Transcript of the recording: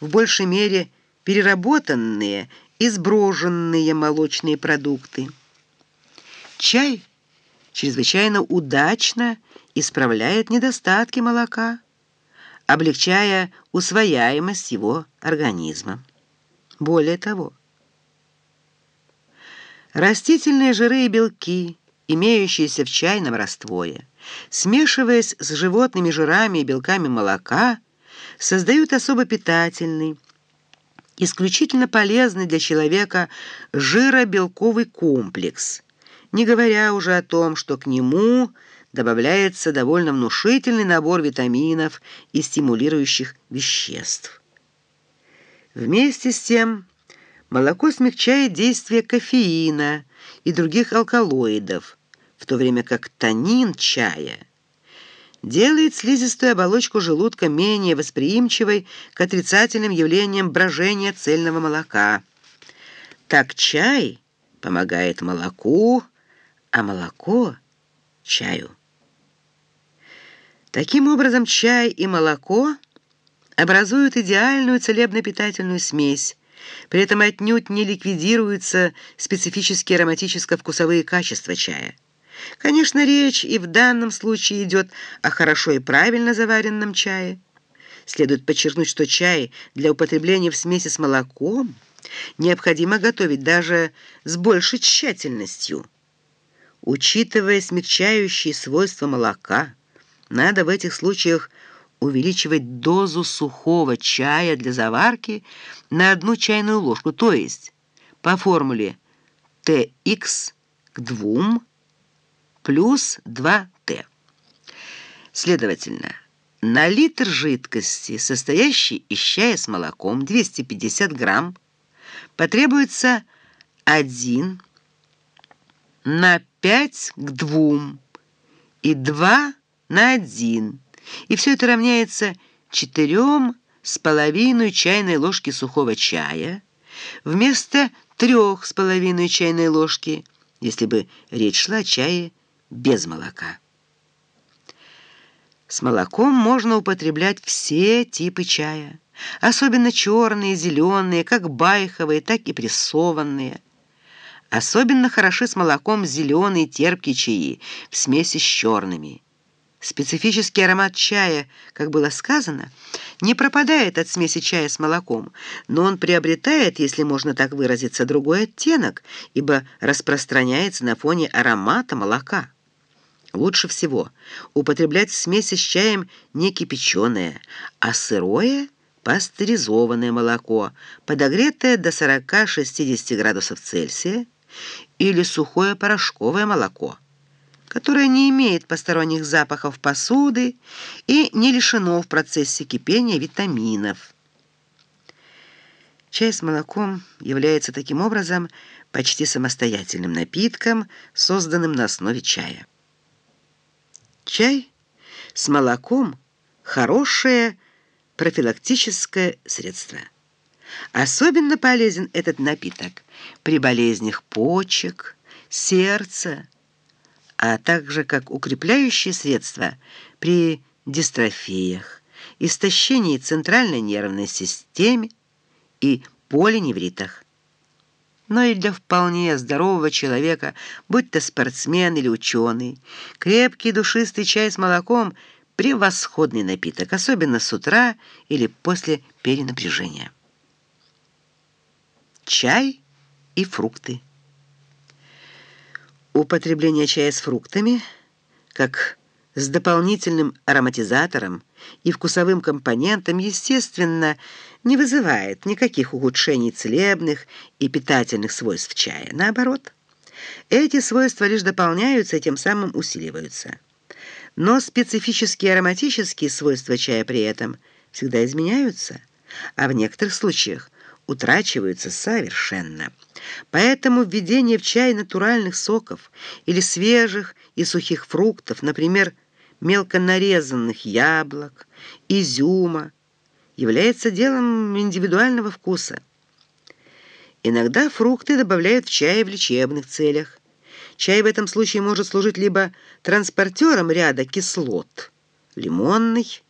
в большей мере переработанные и сброженные молочные продукты. Чай чрезвычайно удачно исправляет недостатки молока, облегчая усвояемость его организма. Более того, растительные жиры и белки, имеющиеся в чайном растворе, смешиваясь с животными жирами и белками молока, создают особо питательный, исключительно полезный для человека жиробелковый комплекс, не говоря уже о том, что к нему добавляется довольно внушительный набор витаминов и стимулирующих веществ. Вместе с тем молоко смягчает действие кофеина и других алкалоидов, в то время как танин чая делает слизистую оболочку желудка менее восприимчивой к отрицательным явлениям брожения цельного молока. Так чай помогает молоку, а молоко – чаю. Таким образом, чай и молоко образуют идеальную целебно-питательную смесь, при этом отнюдь не ликвидируются специфические ароматическо-вкусовые качества чая. Конечно, речь и в данном случае идет о хорошо и правильно заваренном чае. Следует подчеркнуть, что чай для употребления в смеси с молоком необходимо готовить даже с большей тщательностью. Учитывая смягчающие свойства молока, надо в этих случаях увеличивать дозу сухого чая для заварки на одну чайную ложку, то есть по формуле TX к 2 плюс 2Т. Следовательно, на литр жидкости, состоящей из чая с молоком 250 грамм, потребуется 1 на 5 к 2 и 2 на 1. И все это равняется 4 с половиной чайной ложки сухого чая вместо 3 с половиной чайной ложки, если бы речь шла о чае без молока. С молоком можно употреблять все типы чая, особенно черные, зеленые, как байховые, так и прессованные. Особенно хороши с молоком зеленые терпкие чаи в смеси с черными. Специфический аромат чая, как было сказано, не пропадает от смеси чая с молоком, но он приобретает, если можно так выразиться, другой оттенок, ибо распространяется на фоне аромата молока. Лучше всего употреблять в смеси с чаем не кипяченое, а сырое пастеризованное молоко, подогретое до 40-60 градусов Цельсия, или сухое порошковое молоко, которое не имеет посторонних запахов посуды и не лишено в процессе кипения витаминов. Чай с молоком является таким образом почти самостоятельным напитком, созданным на основе чая. Чай с молоком – хорошее профилактическое средство. Особенно полезен этот напиток при болезнях почек, сердца, а также как укрепляющее средство при дистрофиях, истощении центральной нервной системы и полиневритах но и для вполне здорового человека, будь то спортсмен или ученый. Крепкий душистый чай с молоком – превосходный напиток, особенно с утра или после перенапряжения. Чай и фрукты. Употребление чая с фруктами, как с дополнительным ароматизатором и вкусовым компонентом, естественно, не вызывает никаких ухудшений целебных и питательных свойств чая. Наоборот, эти свойства лишь дополняются и тем самым усиливаются. Но специфические ароматические свойства чая при этом всегда изменяются, а в некоторых случаях утрачиваются совершенно. Поэтому введение в чай натуральных соков или свежих и сухих фруктов, например, мелко нарезанных яблок, изюма, является делом индивидуального вкуса. Иногда фрукты добавляют в чай в лечебных целях. Чай в этом случае может служить либо транспортером ряда кислот – лимонный,